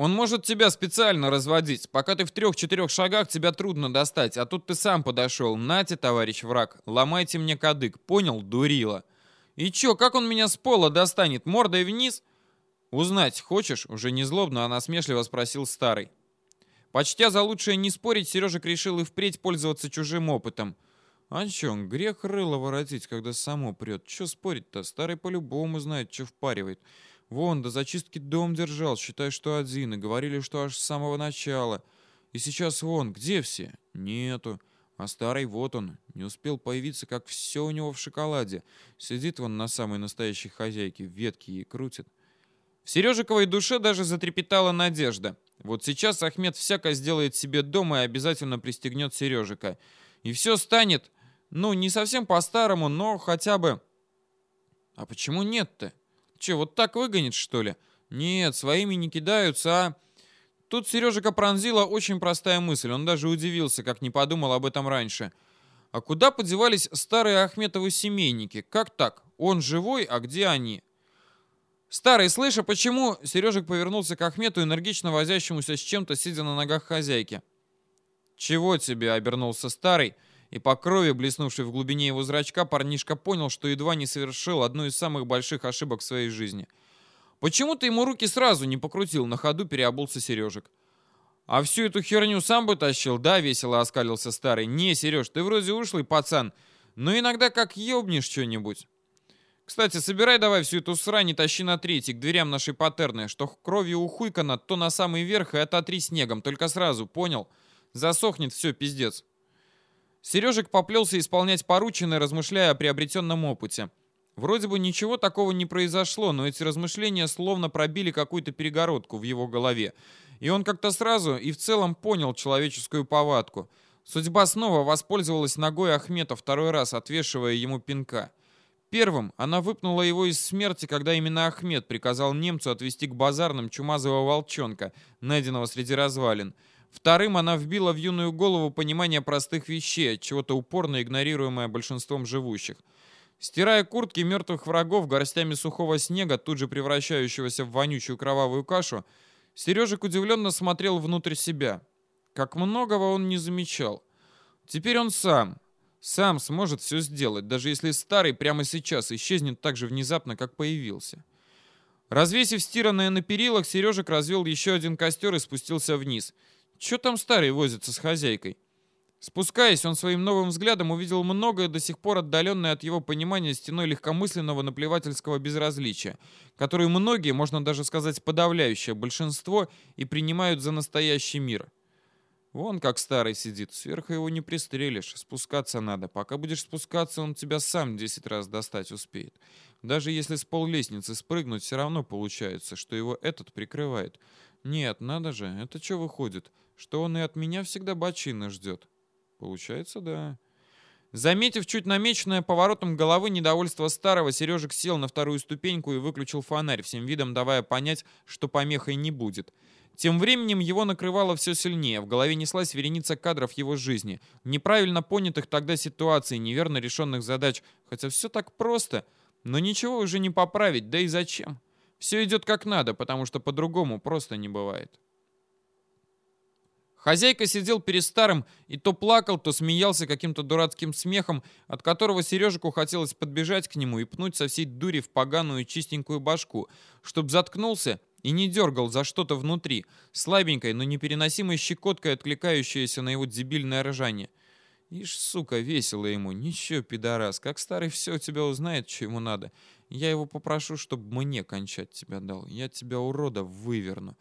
Он может тебя специально разводить. Пока ты в трех-четырех шагах, тебя трудно достать. А тут ты сам подошел. Нате, товарищ враг, ломайте мне кадык. Понял, дурила? И чё, как он меня с пола достанет? Мордой вниз? Узнать хочешь? Уже не злобно, а насмешливо спросил старый. Почтя за лучшее не спорить, Сережек решил и впредь пользоваться чужим опытом. А чё, грех рыло воротить, когда само прет. Чё спорить-то? Старый по-любому знает, чё впаривает. Вон, до зачистки дом держал, считай, что один, и говорили, что аж с самого начала. И сейчас вон, где все? Нету. А старый вот он, не успел появиться, как все у него в шоколаде. Сидит вон на самой настоящей хозяйке, ветки ей крутит. В Сережиковой душе даже затрепетала надежда. Вот сейчас Ахмед всяко сделает себе дом и обязательно пристегнет Сережика. И все станет, ну, не совсем по-старому, но хотя бы... А почему нет-то? Че, вот так выгонит, что ли? Нет, своими не кидаются, а... Тут Сережика пронзила очень простая мысль. Он даже удивился, как не подумал об этом раньше. А куда подевались старые Ахметовы семейники? Как так? Он живой, а где они? Старый, слыша, почему? Сережик повернулся к Ахмету, энергично возящемуся с чем-то, сидя на ногах хозяйки. «Чего тебе?» — обернулся старый — и по крови, блеснувшей в глубине его зрачка, парнишка понял, что едва не совершил одну из самых больших ошибок в своей жизни. Почему-то ему руки сразу не покрутил, на ходу переобулся Сережек. «А всю эту херню сам бы тащил, да?» — весело оскалился старый. «Не, Сереж, ты вроде ушлый пацан, но иногда как ёбнешь что-нибудь». «Кстати, собирай давай всю эту срань и тащи на третий, к дверям нашей патерны, что кровью ухуйкано, то на самый верх и ототри снегом, только сразу, понял? Засохнет все, пиздец». Сережек поплелся исполнять порученное, размышляя о приобретенном опыте. Вроде бы ничего такого не произошло, но эти размышления словно пробили какую-то перегородку в его голове. И он как-то сразу и в целом понял человеческую повадку. Судьба снова воспользовалась ногой Ахмета второй раз, отвешивая ему пинка. Первым она выпнула его из смерти, когда именно Ахмед приказал немцу отвезти к базарным чумазого волчонка, найденного среди развалин. Вторым она вбила в юную голову понимание простых вещей, чего-то упорно игнорируемое большинством живущих. Стирая куртки мертвых врагов горстями сухого снега, тут же превращающегося в вонючую кровавую кашу, Сережик удивленно смотрел внутрь себя. Как многого он не замечал. Теперь он сам, сам сможет все сделать, даже если старый прямо сейчас исчезнет так же внезапно, как появился. Развесив стиранное на перилах, Сережик развел еще один костер и спустился вниз — Че там старый возится с хозяйкой? Спускаясь, он своим новым взглядом увидел многое, до сих пор отдаленное от его понимания стеной легкомысленного наплевательского безразличия, которую многие, можно даже сказать подавляющее большинство, и принимают за настоящий мир. Вон как старый сидит, сверху его не пристрелишь, спускаться надо. Пока будешь спускаться, он тебя сам десять раз достать успеет. Даже если с пол лестницы спрыгнуть, все равно получается, что его этот прикрывает. Нет, надо же, это что выходит? Что он и от меня всегда бочины ждет. Получается, да. Заметив чуть намеченное поворотом головы недовольство старого, Сережек сел на вторую ступеньку и выключил фонарь, всем видом давая понять, что помехой не будет. Тем временем его накрывало все сильнее, в голове неслась вереница кадров его жизни, неправильно понятых тогда ситуаций, неверно решенных задач, хотя все так просто, но ничего уже не поправить, да и зачем? Все идет как надо, потому что по-другому просто не бывает. Хозяйка сидел перед старым и то плакал, то смеялся каким-то дурацким смехом, от которого Сережику хотелось подбежать к нему и пнуть со всей дури в поганую чистенькую башку, чтоб заткнулся и не дергал за что-то внутри, слабенькой, но непереносимой щекоткой, откликающейся на его дебильное ржание. Ишь, сука, весело ему. Ничего, пидорас, как старый все у тебя узнает, что ему надо. Я его попрошу, чтобы мне кончать тебя дал. Я тебя, урода, выверну.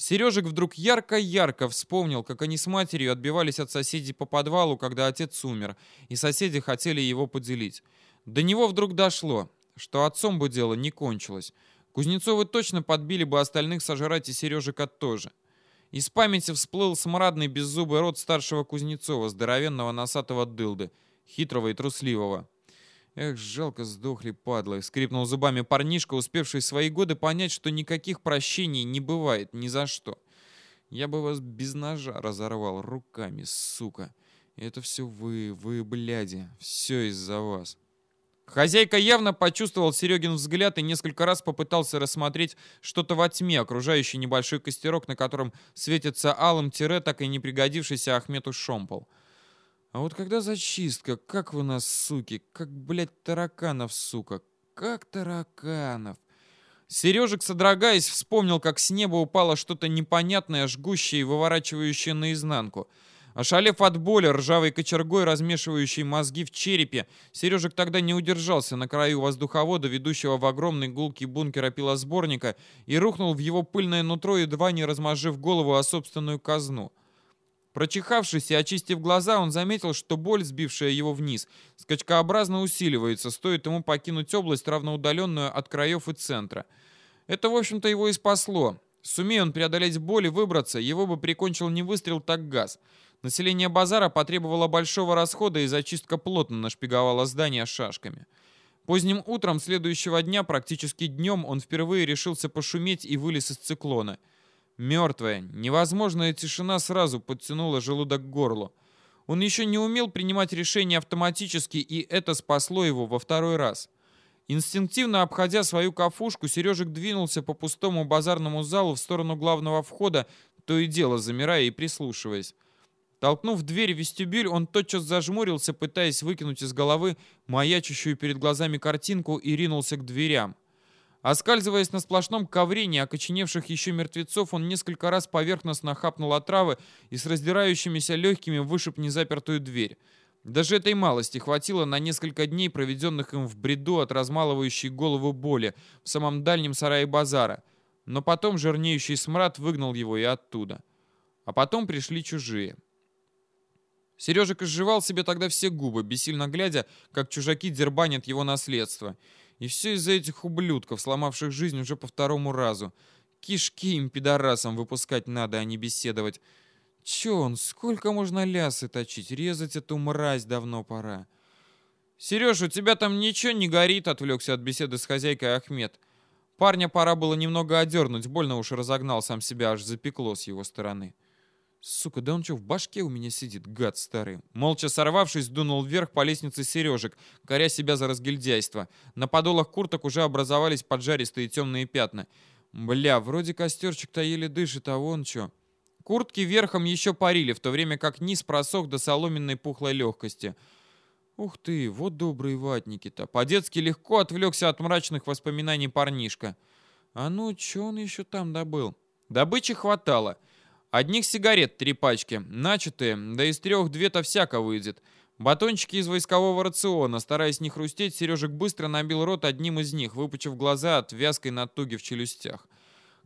Сережек вдруг ярко-ярко вспомнил, как они с матерью отбивались от соседей по подвалу, когда отец умер, и соседи хотели его поделить. До него вдруг дошло, что отцом бы дело не кончилось. Кузнецовы точно подбили бы остальных сожрать и Сережика тоже. Из памяти всплыл смрадный беззубый рот старшего Кузнецова, здоровенного носатого дылды, хитрого и трусливого. Эх, жалко сдохли падлы, скрипнул зубами парнишка, успевший свои годы понять, что никаких прощений не бывает ни за что. Я бы вас без ножа разорвал руками, сука. Это все вы, вы, бляди, все из-за вас. Хозяйка явно почувствовал Серегин взгляд и несколько раз попытался рассмотреть что-то во тьме, окружающий небольшой костерок, на котором светится алым тире, так и не пригодившийся Ахмету шомпол. А вот когда зачистка, как вы нас, суки, как, блядь, тараканов, сука, как тараканов. Сережик, содрогаясь, вспомнил, как с неба упало что-то непонятное, жгущее и выворачивающее наизнанку — Ошалев от боли, ржавой кочергой, размешивающей мозги в черепе, Сережек тогда не удержался на краю воздуховода, ведущего в огромный гулкий бункер опилосборника, и рухнул в его пыльное нутро, едва не размозжив голову о собственную казну. Прочихавшись и очистив глаза, он заметил, что боль, сбившая его вниз, скачкообразно усиливается, стоит ему покинуть область, равноудаленную от краев и центра. Это, в общем-то, его и спасло. Сумея он преодолеть боль и выбраться, его бы прикончил не выстрел, так газ — Население базара потребовало большого расхода, и зачистка плотно нашпиговала здание шашками. Поздним утром следующего дня, практически днем, он впервые решился пошуметь и вылез из циклона. Мертвая, невозможная тишина сразу подтянула желудок к горлу. Он еще не умел принимать решения автоматически, и это спасло его во второй раз. Инстинктивно обходя свою кафушку, Сережек двинулся по пустому базарному залу в сторону главного входа, то и дело замирая и прислушиваясь. Толкнув дверь в вестибюль, он тотчас зажмурился, пытаясь выкинуть из головы маячущую перед глазами картинку и ринулся к дверям. Оскальзываясь на сплошном ковре окоченевших еще мертвецов, он несколько раз поверхностно хапнул отравы и с раздирающимися легкими вышиб незапертую дверь. Даже этой малости хватило на несколько дней, проведенных им в бреду от размалывающей голову боли в самом дальнем сарае базара. Но потом жирнеющий смрад выгнал его и оттуда. А потом пришли чужие. Сережик изживал себе тогда все губы, бессильно глядя, как чужаки дербанят его наследство. И все из-за этих ублюдков, сломавших жизнь уже по второму разу. Кишки им, пидорасам, выпускать надо, а не беседовать. Че он, сколько можно лясы точить? Резать эту мразь давно пора. «Сереж, у тебя там ничего не горит?» — отвлекся от беседы с хозяйкой Ахмед. Парня пора было немного одернуть, больно уж разогнал сам себя, аж запекло с его стороны. Сука, да он что, в башке у меня сидит, гад старый. Молча сорвавшись, дунул вверх по лестнице Сережек, коря себя за разгильдяйство. На подолах курток уже образовались поджаристые темные пятна. Бля, вроде костерчик-то еле дышит, а вон что. Куртки верхом еще парили, в то время как низ просох до соломенной пухлой легкости. Ух ты, вот добрые ватники-то. По-детски легко отвлекся от мрачных воспоминаний парнишка. А ну, что он еще там добыл? Добычи хватало. — Одних сигарет три пачки, начатые, да из трех две-то всяко выйдет. Батончики из войскового рациона. Стараясь не хрустеть, Сережек быстро набил рот одним из них, выпучив глаза от вязкой натуги в челюстях.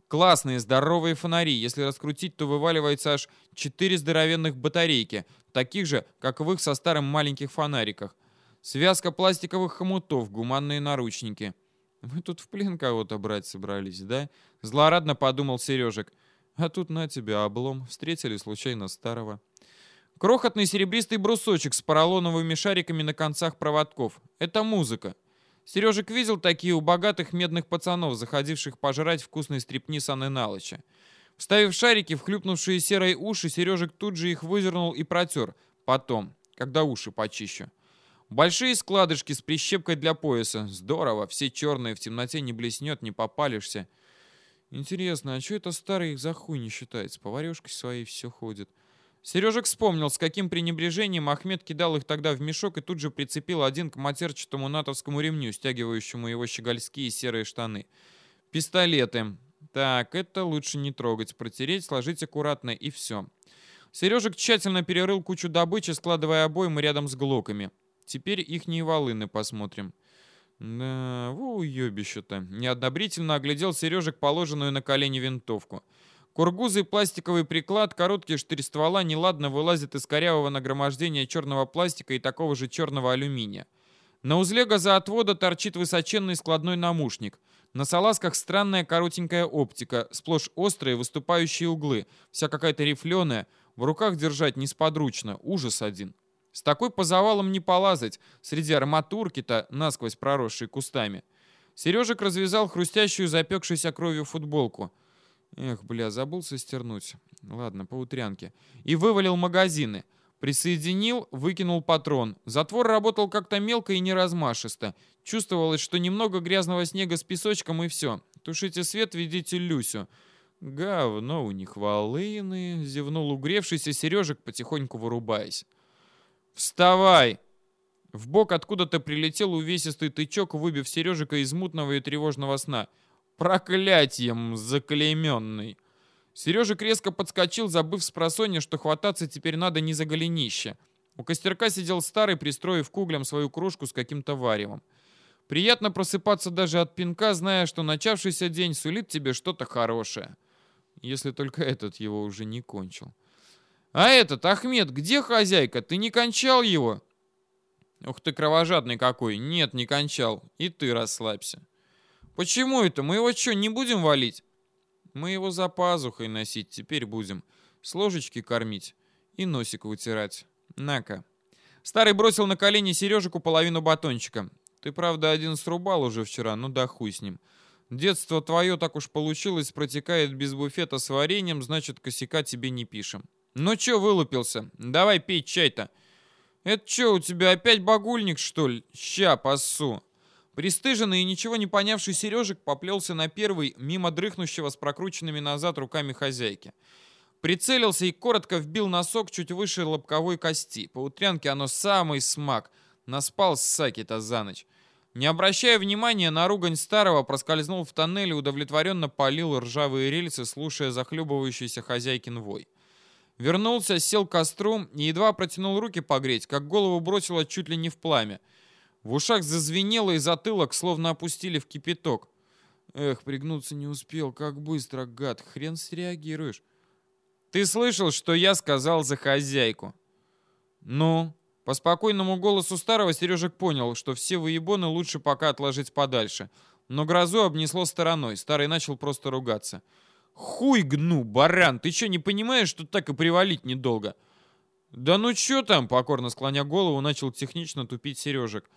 Классные, здоровые фонари. Если раскрутить, то вываливается аж четыре здоровенных батарейки, таких же, как в их со старым маленьких фонариках. Связка пластиковых хомутов, гуманные наручники. Мы тут в плен кого-то брать собрались, да? Злорадно подумал Сережек. А тут на тебя облом. Встретили случайно старого. Крохотный серебристый брусочек с поролоновыми шариками на концах проводков. Это музыка. Сережик видел такие у богатых медных пацанов, заходивших пожрать вкусной стрипни Сан Иналыча. Вставив шарики в хлюпнувшие серой уши, Сережик тут же их выдернул и протер. Потом, когда уши почищу. Большие складышки с прищепкой для пояса. Здорово, все черные, в темноте не блеснет, не попалишься. Интересно, а что это старый их за хуй не считается? Поварешкой своей все ходит. Сережек вспомнил, с каким пренебрежением Ахмед кидал их тогда в мешок и тут же прицепил один к матерчатому натовскому ремню, стягивающему его щегольские серые штаны. Пистолеты. Так, это лучше не трогать, протереть, сложить аккуратно и все. Сережек тщательно перерыл кучу добычи, складывая обоймы рядом с глоками. Теперь ихние волыны посмотрим. Да, во уебище-то. Неодобрительно оглядел Сережек положенную на колени винтовку. Кургузый пластиковый приклад, короткие штырь ствола неладно вылазит из корявого нагромождения черного пластика и такого же черного алюминия. На узле газоотвода торчит высоченный складной намушник. На салазках странная коротенькая оптика, сплошь острые выступающие углы, вся какая-то рифленая, в руках держать несподручно, ужас один. С такой по завалам не полазать, среди арматурки-то, насквозь проросшей кустами. Сережек развязал хрустящую запекшейся кровью футболку. Эх, бля, забыл состернуть. Ладно, по утрянке. И вывалил магазины. Присоединил, выкинул патрон. Затвор работал как-то мелко и неразмашисто. Чувствовалось, что немного грязного снега с песочком и все. Тушите свет, ведите Люсю. Говно у них волыны, зевнул угревшийся Сережек, потихоньку вырубаясь. «Вставай!» В бок откуда-то прилетел увесистый тычок, выбив Сережика из мутного и тревожного сна. «Проклятием заклейменный!» Сережик резко подскочил, забыв с просонья, что хвататься теперь надо не за голенище. У костерка сидел старый, пристроив к углям свою кружку с каким-то варевом. Приятно просыпаться даже от пинка, зная, что начавшийся день сулит тебе что-то хорошее. Если только этот его уже не кончил. «А этот, Ахмед, где хозяйка? Ты не кончал его?» «Ух ты, кровожадный какой! Нет, не кончал. И ты расслабься». «Почему это? Мы его что, не будем валить?» «Мы его за пазухой носить теперь будем. С ложечки кормить и носик вытирать. На-ка». Старый бросил на колени Сережику половину батончика. «Ты, правда, один срубал уже вчера, ну да хуй с ним. Детство твое так уж получилось, протекает без буфета с вареньем, значит, косяка тебе не пишем». «Ну чё вылупился? Давай пей чай-то». «Это чё, у тебя опять багульник, что ли? Ща, пассу». Престыженный и ничего не понявший Сережек поплелся на первый, мимо дрыхнущего с прокрученными назад руками хозяйки. Прицелился и коротко вбил носок чуть выше лобковой кости. По утрянке оно самый смак. Наспал саки-то за ночь. Не обращая внимания на ругань старого, проскользнул в тоннель и удовлетворенно полил ржавые рельсы, слушая захлебывающийся хозяйкин вой. Вернулся, сел к костру и едва протянул руки погреть, как голову бросило чуть ли не в пламя. В ушах зазвенело и затылок словно опустили в кипяток. Эх, пригнуться не успел, как быстро, гад, хрен среагируешь. Ты слышал, что я сказал за хозяйку? Ну? По спокойному голосу старого Сережек понял, что все выебоны лучше пока отложить подальше. Но грозу обнесло стороной, старый начал просто ругаться. «Хуй гну, баран, ты что, не понимаешь, что так и привалить недолго?» «Да ну чё там?» — покорно склоня голову, начал технично тупить Сережек.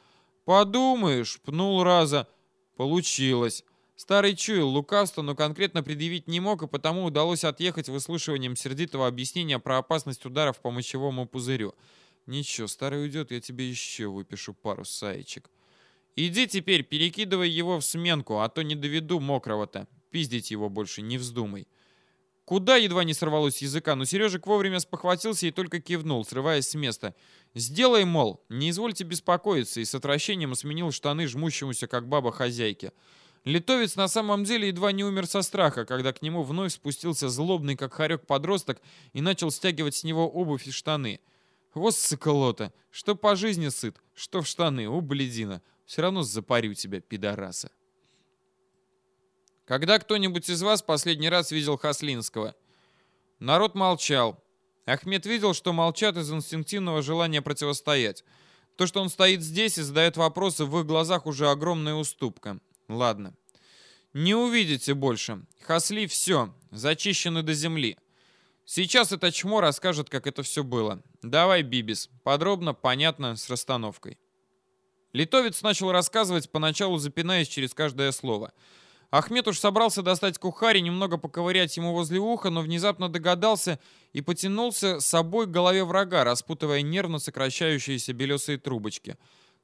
«Подумаешь, пнул раза. Получилось». Старый чуял лукавство, но конкретно предъявить не мог, и потому удалось отъехать выслушиванием сердитого объяснения про опасность ударов по мочевому пузырю. «Ничего, старый уйдет, я тебе еще выпишу пару саечек». «Иди теперь, перекидывай его в сменку, а то не доведу мокрого-то. Пиздить его больше не вздумай. Куда едва не сорвалось языка, но Сережик вовремя спохватился и только кивнул, срываясь с места. «Сделай, мол, не извольте беспокоиться», и с отвращением сменил штаны жмущемуся, как баба хозяйки. Литовец на самом деле едва не умер со страха, когда к нему вновь спустился злобный, как хорек подросток, и начал стягивать с него обувь и штаны. Вот сыколота, что по жизни сыт, что в штаны, убледина. Все равно запарю тебя, пидораса. Когда кто-нибудь из вас последний раз видел Хаслинского? Народ молчал. Ахмед видел, что молчат из инстинктивного желания противостоять. То, что он стоит здесь и задает вопросы, в их глазах уже огромная уступка. Ладно. Не увидите больше. Хасли все. Зачищены до земли. Сейчас это чмо расскажет, как это все было. Давай, Бибис. Подробно, понятно, с расстановкой. Литовец начал рассказывать, поначалу запинаясь через каждое слово – Ахмед уж собрался достать кухарь и немного поковырять ему возле уха, но внезапно догадался и потянулся с собой к голове врага, распутывая нервно сокращающиеся белесые трубочки.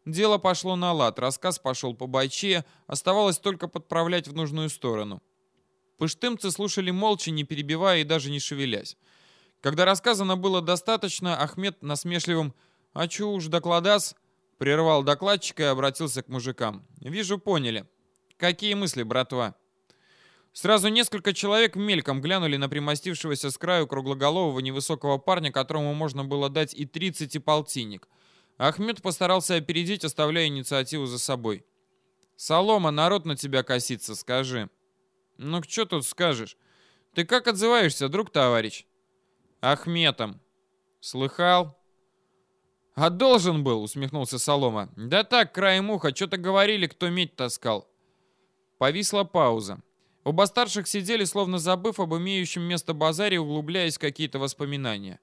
Дело пошло на лад, рассказ пошел по бойче, оставалось только подправлять в нужную сторону. Пыштымцы слушали молча, не перебивая и даже не шевелясь. Когда рассказано было достаточно, Ахмед насмешливым «А чё уж докладас?» прервал докладчика и обратился к мужикам. «Вижу, поняли. Какие мысли, братва? Сразу несколько человек мельком глянули на примостившегося с краю круглоголового невысокого парня, которому можно было дать и 30 и полтинник. Ахмед постарался опередить, оставляя инициативу за собой. «Солома, народ на тебя косится, скажи». «Ну, что тут скажешь? Ты как отзываешься, друг-товарищ?» «Ахметом». «Слыхал?» «А должен был», — усмехнулся Солома. «Да так, краем уха, что-то говорили, кто медь таскал». Повисла пауза. Оба старших сидели, словно забыв об имеющем место базаре, углубляясь в какие-то воспоминания.